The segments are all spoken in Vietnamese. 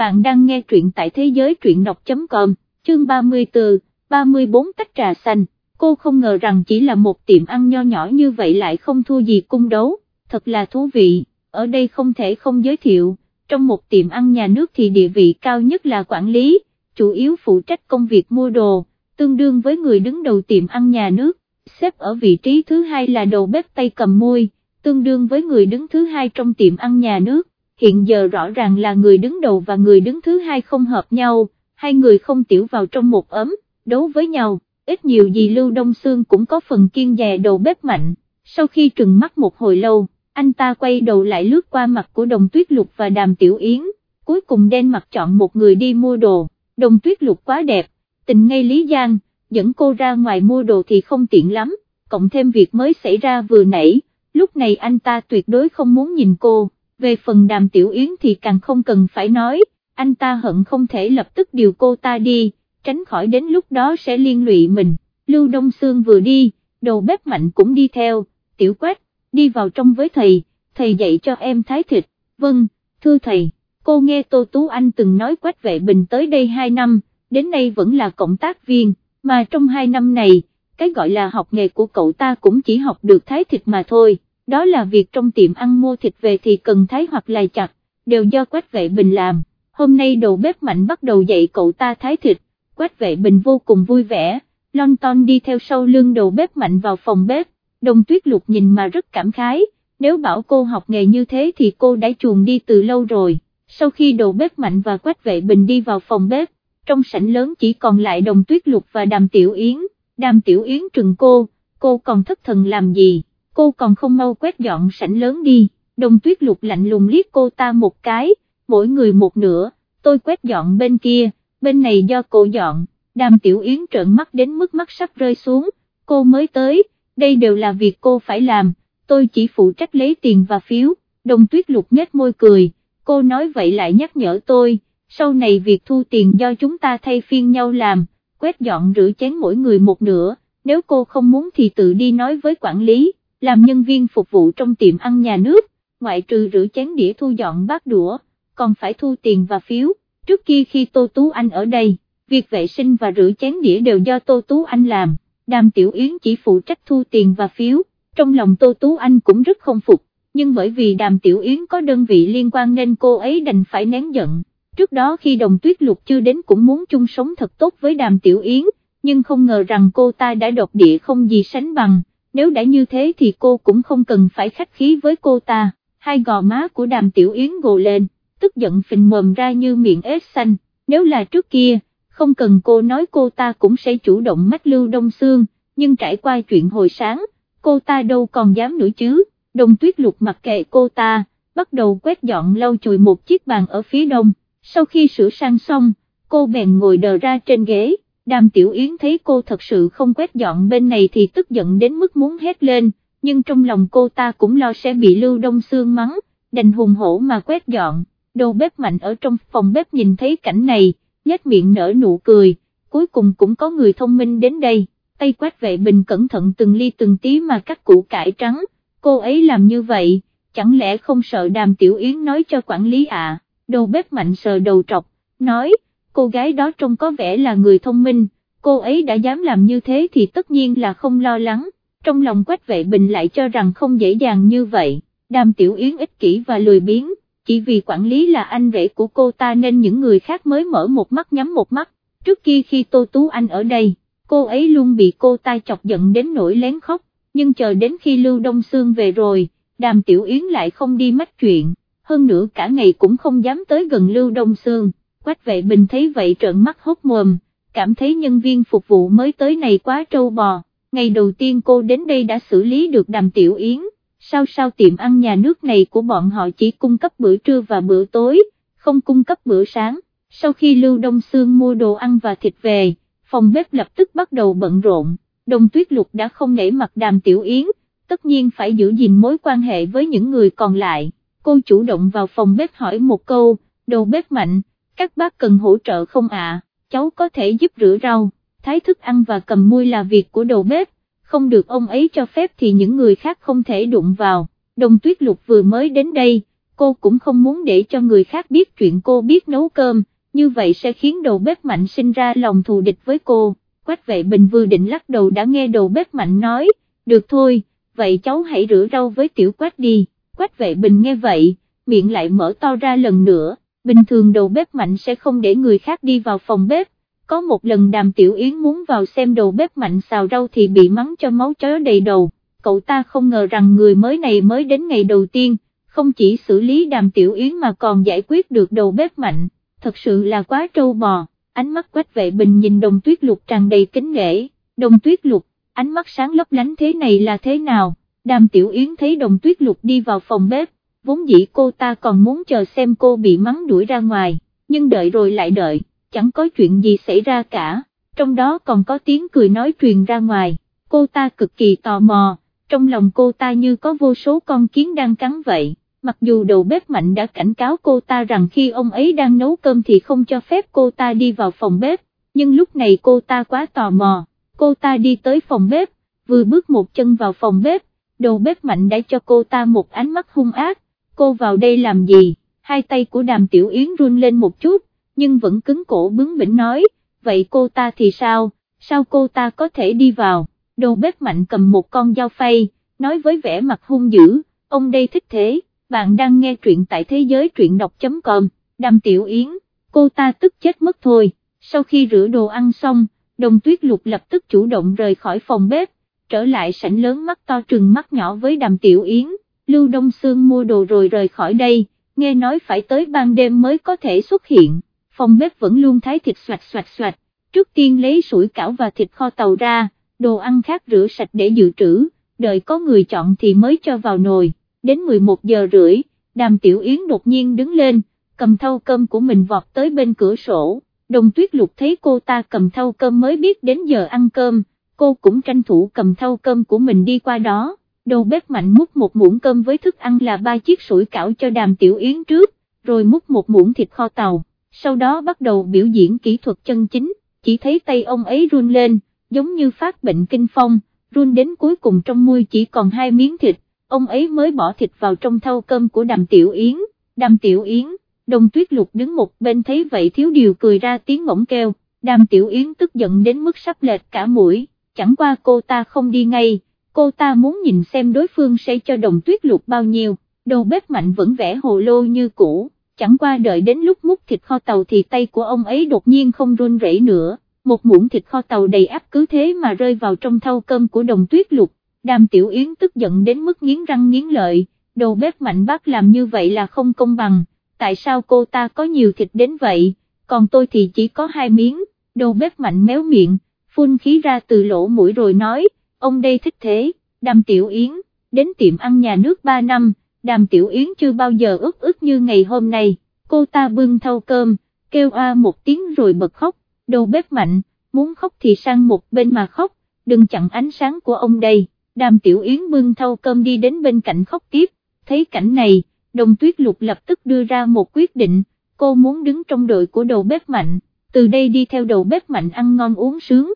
bạn đang nghe truyện tại thế giới truyện đọc.com, chương 34, 34 tách trà xanh, cô không ngờ rằng chỉ là một tiệm ăn nho nhỏ như vậy lại không thua gì cung đấu, thật là thú vị, ở đây không thể không giới thiệu, trong một tiệm ăn nhà nước thì địa vị cao nhất là quản lý, chủ yếu phụ trách công việc mua đồ, tương đương với người đứng đầu tiệm ăn nhà nước, xếp ở vị trí thứ hai là đầu bếp tay cầm môi, tương đương với người đứng thứ hai trong tiệm ăn nhà nước, hiện giờ rõ ràng là người đứng đầu và người đứng thứ hai không hợp nhau, hai người không tiểu vào trong một ấm, đấu với nhau, ít nhiều gì Lưu Đông Sương cũng có phần kiên dè đầu bếp mạnh, sau khi trừng mắt một hồi lâu, anh ta quay đầu lại lướt qua mặt của đồng tuyết lục và đàm tiểu yến, cuối cùng đen mặt chọn một người đi mua đồ, đồng tuyết lục quá đẹp, tình ngay Lý Giang, dẫn cô ra ngoài mua đồ thì không tiện lắm, cộng thêm việc mới xảy ra vừa nãy, lúc này anh ta tuyệt đối không muốn nhìn cô, về phần đàm tiểu yến thì càng không cần phải nói, anh ta hận không thể lập tức điều cô ta đi, tránh khỏi đến lúc đó sẽ liên lụy mình, Lưu Đông Sương vừa đi, đầu bếp mạnh cũng đi theo, tiểu quét, đi vào trong với thầy, thầy dạy cho em thái thịt, vâng, thưa thầy, cô nghe Tô Tú Anh từng nói quách vệ bình tới đây 2 năm, đến nay vẫn là cộng tác viên, mà trong 2 năm này, cái gọi là học nghề của cậu ta cũng chỉ học được thái thịt mà thôi, đó là việc trong tiệm ăn mua thịt về thì cần thái hoặc là chặt, đều do quách vệ bình làm, hôm nay đầu bếp mạnh bắt đầu dạy cậu ta thái thịt, quách vệ bình vô cùng vui vẻ, lon ton đi theo sau lưng đầu bếp mạnh vào phòng bếp, đồng tuyết lục nhìn mà rất cảm khái, nếu bảo cô học nghề như thế thì cô đã chuồn đi từ lâu rồi, sau khi đầu bếp mạnh và quách vệ bình đi vào phòng bếp, trong sảnh lớn chỉ còn lại đồng tuyết lục và đàm tiểu yến, đàm tiểu yến trừng cô, cô còn thất thần làm gì, cô còn không mau quét dọn sảnh lớn đi, đồng tuyết lục lạnh lùng liếc cô ta một cái, mỗi người một nửa, tôi quét dọn bên kia, bên này do cô dọn, đàm tiểu yến trợn mắt đến mức mắt sắp rơi xuống, cô mới tới, đây đều là việc cô phải làm, tôi chỉ phụ trách lấy tiền và phiếu, đồng tuyết lục nhếch môi cười, cô nói vậy lại nhắc nhở tôi, sau này việc thu tiền do chúng ta thay phiên nhau làm, quét dọn rửa chén mỗi người một nửa, nếu cô không muốn thì tự đi nói với quản lý, làm nhân viên phục vụ trong tiệm ăn nhà nước, ngoại trừ rửa chén đĩa thu dọn bát đũa, còn phải thu tiền và phiếu, trước kia khi Tô Tú Anh ở đây, việc vệ sinh và rửa chén đĩa đều do Tô Tú Anh làm, Đàm Tiểu Yến chỉ phụ trách thu tiền và phiếu, trong lòng Tô Tú Anh cũng rất không phục, nhưng bởi vì Đàm Tiểu Yến có đơn vị liên quan nên cô ấy đành phải nén giận. Trước đó khi đồng tuyết lục chưa đến cũng muốn chung sống thật tốt với đàm tiểu yến, nhưng không ngờ rằng cô ta đã độc địa không gì sánh bằng, nếu đã như thế thì cô cũng không cần phải khách khí với cô ta, hai gò má của đàm tiểu yến gồ lên, tức giận phình mồm ra như miệng ếch xanh, nếu là trước kia, không cần cô nói cô ta cũng sẽ chủ động mách lưu đông xương, nhưng trải qua chuyện hồi sáng, cô ta đâu còn dám nữa chứ, đồng tuyết lục mặc kệ cô ta, bắt đầu quét dọn lau chùi một chiếc bàn ở phía đông. Sau khi sửa sang xong, cô bèn ngồi đờ ra trên ghế, đàm tiểu yến thấy cô thật sự không quét dọn bên này thì tức giận đến mức muốn hét lên, nhưng trong lòng cô ta cũng lo sẽ bị lưu đông xương mắng, đành hùng hổ mà quét dọn, đầu bếp mạnh ở trong phòng bếp nhìn thấy cảnh này, nhếch miệng nở nụ cười, cuối cùng cũng có người thông minh đến đây, tay quét vệ bình cẩn thận từng ly từng tí mà cắt củ cải trắng, cô ấy làm như vậy, chẳng lẽ không sợ đàm tiểu yến nói cho quản lý à? đầu bếp mạnh sờ đầu trọc, nói, cô gái đó trông có vẻ là người thông minh, cô ấy đã dám làm như thế thì tất nhiên là không lo lắng, trong lòng quách vệ bình lại cho rằng không dễ dàng như vậy, đàm tiểu yến ích kỷ và lười biếng, chỉ vì quản lý là anh rể của cô ta nên những người khác mới mở một mắt nhắm một mắt, trước kia khi Tô Tú Anh ở đây, cô ấy luôn bị cô ta chọc giận đến nỗi lén khóc, nhưng chờ đến khi Lưu Đông Sương về rồi, đàm tiểu yến lại không đi mách chuyện hơn nữa cả ngày cũng không dám tới gần Lưu Đông Sương, quách vệ bình thấy vậy trợn mắt hốt mồm, cảm thấy nhân viên phục vụ mới tới này quá trâu bò, ngày đầu tiên cô đến đây đã xử lý được đàm tiểu yến, sao sao tiệm ăn nhà nước này của bọn họ chỉ cung cấp bữa trưa và bữa tối, không cung cấp bữa sáng, sau khi Lưu Đông Sương mua đồ ăn và thịt về, phòng bếp lập tức bắt đầu bận rộn, đồng tuyết lục đã không nể mặt đàm tiểu yến, tất nhiên phải giữ gìn mối quan hệ với những người còn lại cô chủ động vào phòng bếp hỏi một câu, đầu bếp mạnh, các bác cần hỗ trợ không ạ, cháu có thể giúp rửa rau, thái thức ăn và cầm muôi là việc của đầu bếp, không được ông ấy cho phép thì những người khác không thể đụng vào, đồng tuyết lục vừa mới đến đây, cô cũng không muốn để cho người khác biết chuyện cô biết nấu cơm, như vậy sẽ khiến đầu bếp mạnh sinh ra lòng thù địch với cô. Quách vệ bình vừa định lắc đầu đã nghe đầu bếp mạnh nói, được thôi, vậy cháu hãy rửa rau với tiểu quách đi, quách vệ bình nghe vậy, miệng lại mở to ra lần nữa, bình thường đầu bếp mạnh sẽ không để người khác đi vào phòng bếp, có một lần đàm tiểu yến muốn vào xem đầu bếp mạnh xào rau thì bị mắng cho máu chó đầy đầu, cậu ta không ngờ rằng người mới này mới đến ngày đầu tiên, không chỉ xử lý đàm tiểu yến mà còn giải quyết được đầu bếp mạnh, thật sự là quá trâu bò, ánh mắt quách vệ bình nhìn đồng tuyết lục tràn đầy kính nghệ, đồng tuyết lục, ánh mắt sáng lấp lánh thế này là thế nào, đàm tiểu yến thấy đồng tuyết lục đi vào phòng bếp, vốn dĩ cô ta còn muốn chờ xem cô bị mắng đuổi ra ngoài, nhưng đợi rồi lại đợi, chẳng có chuyện gì xảy ra cả, trong đó còn có tiếng cười nói truyền ra ngoài, cô ta cực kỳ tò mò, trong lòng cô ta như có vô số con kiến đang cắn vậy. Mặc dù đầu bếp mạnh đã cảnh cáo cô ta rằng khi ông ấy đang nấu cơm thì không cho phép cô ta đi vào phòng bếp, nhưng lúc này cô ta quá tò mò, cô ta đi tới phòng bếp, vừa bước một chân vào phòng bếp, đầu bếp mạnh đã cho cô ta một ánh mắt hung ác, cô vào đây làm gì, hai tay của đàm tiểu yến run lên một chút, nhưng vẫn cứng cổ bướng bỉnh nói, vậy cô ta thì sao, sao cô ta có thể đi vào, đầu bếp mạnh cầm một con dao phay, nói với vẻ mặt hung dữ, ông đây thích thế, bạn đang nghe truyện tại thế giới truyện đọc.com, đàm tiểu yến, cô ta tức chết mất thôi, sau khi rửa đồ ăn xong, đồng tuyết lục lập tức chủ động rời khỏi phòng bếp, trở lại sảnh lớn mắt to trừng mắt nhỏ với đàm tiểu yến, Lưu Đông Sương mua đồ rồi rời khỏi đây, nghe nói phải tới ban đêm mới có thể xuất hiện, phòng bếp vẫn luôn thái thịt xoạch xoạch xoạch, trước tiên lấy sủi cảo và thịt kho tàu ra, đồ ăn khác rửa sạch để dự trữ, đợi có người chọn thì mới cho vào nồi, đến 11 giờ rưỡi, đàm tiểu yến đột nhiên đứng lên, cầm thau cơm của mình vọt tới bên cửa sổ, đồng tuyết lục thấy cô ta cầm thau cơm mới biết đến giờ ăn cơm, cô cũng tranh thủ cầm thau cơm của mình đi qua đó, đầu bếp mạnh múc một muỗng cơm với thức ăn là ba chiếc sủi cảo cho đàm tiểu yến trước, rồi múc một muỗng thịt kho tàu, sau đó bắt đầu biểu diễn kỹ thuật chân chính, chỉ thấy tay ông ấy run lên, giống như phát bệnh kinh phong, run đến cuối cùng trong môi chỉ còn hai miếng thịt, ông ấy mới bỏ thịt vào trong thau cơm của đàm tiểu yến, đàm tiểu yến, đồng tuyết lục đứng một bên thấy vậy thiếu điều cười ra tiếng ngỗng kêu, đàm tiểu yến tức giận đến mức sắp lệch cả mũi, chẳng qua cô ta không đi ngay, cô ta muốn nhìn xem đối phương sẽ cho đồng tuyết lục bao nhiêu, đầu bếp mạnh vẫn vẽ hồ lô như cũ, chẳng qua đợi đến lúc múc thịt kho tàu thì tay của ông ấy đột nhiên không run rẩy nữa, một muỗng thịt kho tàu đầy áp cứ thế mà rơi vào trong thau cơm của đồng tuyết lục, đàm tiểu yến tức giận đến mức nghiến răng nghiến lợi, đầu bếp mạnh bác làm như vậy là không công bằng, tại sao cô ta có nhiều thịt đến vậy, còn tôi thì chỉ có hai miếng, đầu bếp mạnh méo miệng, phun khí ra từ lỗ mũi rồi nói, ông đây thích thế, đàm tiểu yến, đến tiệm ăn nhà nước 3 năm, đàm tiểu yến chưa bao giờ ức ức như ngày hôm nay, cô ta bưng thau cơm, kêu a một tiếng rồi bật khóc, đầu bếp mạnh, muốn khóc thì sang một bên mà khóc, đừng chặn ánh sáng của ông đây, đàm tiểu yến bưng thau cơm đi đến bên cạnh khóc tiếp, thấy cảnh này, đồng tuyết lục lập tức đưa ra một quyết định, cô muốn đứng trong đội của đầu bếp mạnh, từ đây đi theo đầu bếp mạnh ăn ngon uống sướng,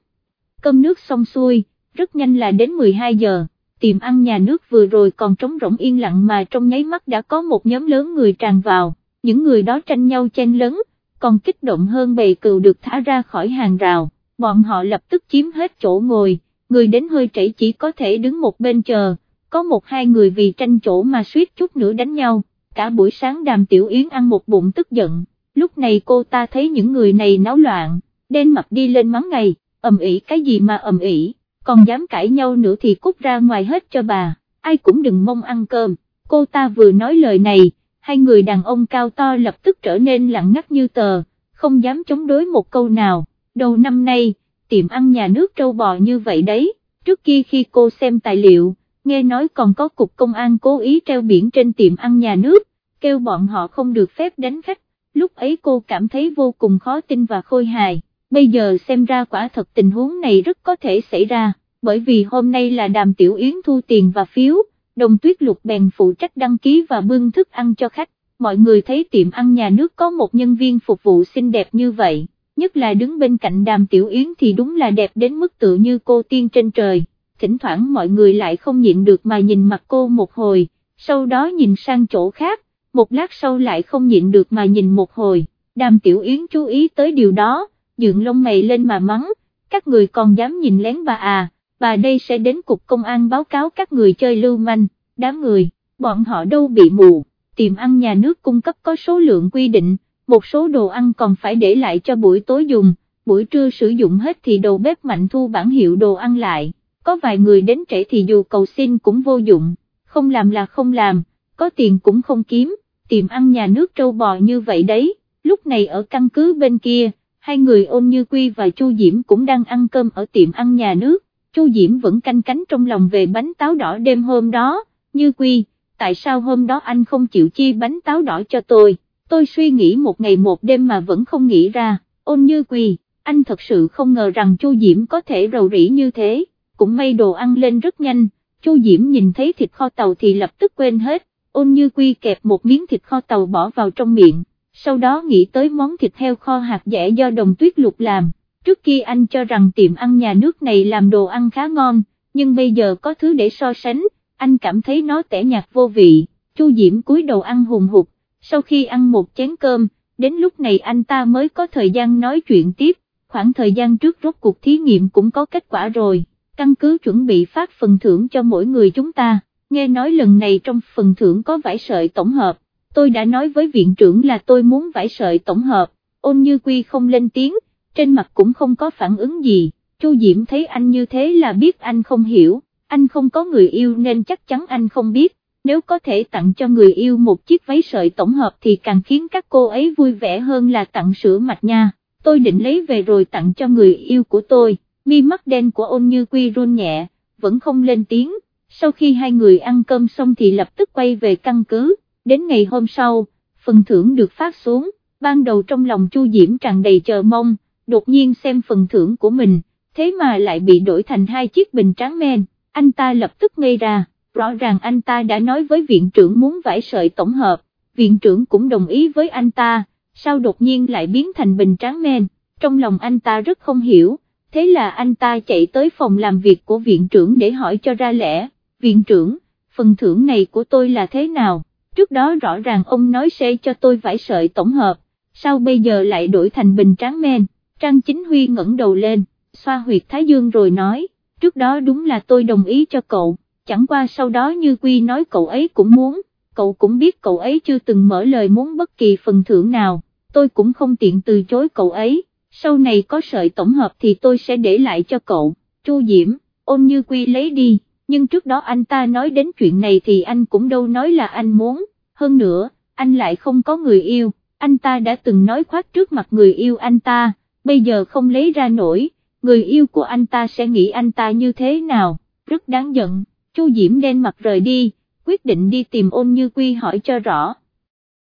cơm nước xong xuôi, rất nhanh là đến 12 giờ, tiệm ăn nhà nước vừa rồi còn trống rỗng yên lặng mà trong nháy mắt đã có một nhóm lớn người tràn vào, những người đó tranh nhau chen lấn, còn kích động hơn bầy cừu được thả ra khỏi hàng rào, bọn họ lập tức chiếm hết chỗ ngồi, người đến hơi trễ chỉ có thể đứng một bên chờ, có một hai người vì tranh chỗ mà suýt chút nữa đánh nhau, cả buổi sáng đàm tiểu yến ăn một bụng tức giận, lúc này cô ta thấy những người này náo loạn, đen mặt đi lên mắng ngày, ầm ĩ cái gì mà ầm ĩ, còn dám cãi nhau nữa thì cút ra ngoài hết cho bà, ai cũng đừng mong ăn cơm, cô ta vừa nói lời này, hai người đàn ông cao to lập tức trở nên lặng ngắt như tờ, không dám chống đối một câu nào, đầu năm nay, tiệm ăn nhà nước trâu bò như vậy đấy, trước kia khi cô xem tài liệu, nghe nói còn có cục công an cố ý treo biển trên tiệm ăn nhà nước, kêu bọn họ không được phép đánh khách, lúc ấy cô cảm thấy vô cùng khó tin và khôi hài bây giờ xem ra quả thật tình huống này rất có thể xảy ra, bởi vì hôm nay là đàm tiểu yến thu tiền và phiếu, đồng tuyết lục bèn phụ trách đăng ký và bưng thức ăn cho khách, mọi người thấy tiệm ăn nhà nước có một nhân viên phục vụ xinh đẹp như vậy, nhất là đứng bên cạnh đàm tiểu yến thì đúng là đẹp đến mức tự như cô tiên trên trời, thỉnh thoảng mọi người lại không nhịn được mà nhìn mặt cô một hồi, sau đó nhìn sang chỗ khác, một lát sau lại không nhịn được mà nhìn một hồi, đàm tiểu yến chú ý tới điều đó, dựng lông mày lên mà mắng, các người còn dám nhìn lén bà à, bà đây sẽ đến cục công an báo cáo các người chơi lưu manh, đám người, bọn họ đâu bị mù, tiệm ăn nhà nước cung cấp có số lượng quy định, một số đồ ăn còn phải để lại cho buổi tối dùng, buổi trưa sử dụng hết thì đầu bếp mạnh thu bản hiệu đồ ăn lại, có vài người đến trễ thì dù cầu xin cũng vô dụng, không làm là không làm, có tiền cũng không kiếm, tiệm ăn nhà nước trâu bò như vậy đấy, lúc này ở căn cứ bên kia, hai người ôn như quy và Chu Diễm cũng đang ăn cơm ở tiệm ăn nhà nước, Chu Diễm vẫn canh cánh trong lòng về bánh táo đỏ đêm hôm đó, như quy, tại sao hôm đó anh không chịu chi bánh táo đỏ cho tôi, tôi suy nghĩ một ngày một đêm mà vẫn không nghĩ ra, ôn như quy, anh thật sự không ngờ rằng Chu Diễm có thể rầu rĩ như thế, cũng may đồ ăn lên rất nhanh, Chu Diễm nhìn thấy thịt kho tàu thì lập tức quên hết, ôn như quy kẹp một miếng thịt kho tàu bỏ vào trong miệng, sau đó nghĩ tới món thịt heo kho hạt dẻ do đồng tuyết lục làm, trước kia anh cho rằng tiệm ăn nhà nước này làm đồ ăn khá ngon, nhưng bây giờ có thứ để so sánh, anh cảm thấy nó tẻ nhạt vô vị, Chu Diễm cúi đầu ăn hùng hụt, sau khi ăn một chén cơm, đến lúc này anh ta mới có thời gian nói chuyện tiếp, khoảng thời gian trước rốt cuộc thí nghiệm cũng có kết quả rồi, căn cứ chuẩn bị phát phần thưởng cho mỗi người chúng ta, nghe nói lần này trong phần thưởng có vải sợi tổng hợp, tôi đã nói với viện trưởng là tôi muốn vải sợi tổng hợp, ôn như quy không lên tiếng, trên mặt cũng không có phản ứng gì, Chu Diễm thấy anh như thế là biết anh không hiểu, anh không có người yêu nên chắc chắn anh không biết, nếu có thể tặng cho người yêu một chiếc váy sợi tổng hợp thì càng khiến các cô ấy vui vẻ hơn là tặng sữa mạch nha, tôi định lấy về rồi tặng cho người yêu của tôi, mi mắt đen của ôn như quy run nhẹ, vẫn không lên tiếng, sau khi hai người ăn cơm xong thì lập tức quay về căn cứ, đến ngày hôm sau, phần thưởng được phát xuống, ban đầu trong lòng Chu Diễm tràn đầy chờ mong, đột nhiên xem phần thưởng của mình, thế mà lại bị đổi thành hai chiếc bình tráng men, anh ta lập tức ngây ra, rõ ràng anh ta đã nói với viện trưởng muốn vải sợi tổng hợp, viện trưởng cũng đồng ý với anh ta, sao đột nhiên lại biến thành bình tráng men, trong lòng anh ta rất không hiểu, thế là anh ta chạy tới phòng làm việc của viện trưởng để hỏi cho ra lẽ, viện trưởng, phần thưởng này của tôi là thế nào, trước đó rõ ràng ông nói sẽ cho tôi vải sợi tổng hợp, sao bây giờ lại đổi thành bình tráng men, Trang Chính Huy ngẩng đầu lên, xoa huyệt Thái Dương rồi nói, trước đó đúng là tôi đồng ý cho cậu, chẳng qua sau đó như Quy nói cậu ấy cũng muốn, cậu cũng biết cậu ấy chưa từng mở lời muốn bất kỳ phần thưởng nào, tôi cũng không tiện từ chối cậu ấy, sau này có sợi tổng hợp thì tôi sẽ để lại cho cậu, Chu Diễm, ôn như Quy lấy đi, nhưng trước đó anh ta nói đến chuyện này thì anh cũng đâu nói là anh muốn, hơn nữa, anh lại không có người yêu, anh ta đã từng nói khoác trước mặt người yêu anh ta, bây giờ không lấy ra nổi, người yêu của anh ta sẽ nghĩ anh ta như thế nào, rất đáng giận, Chu Diễm đen mặt rời đi, quyết định đi tìm ôn như quy hỏi cho rõ.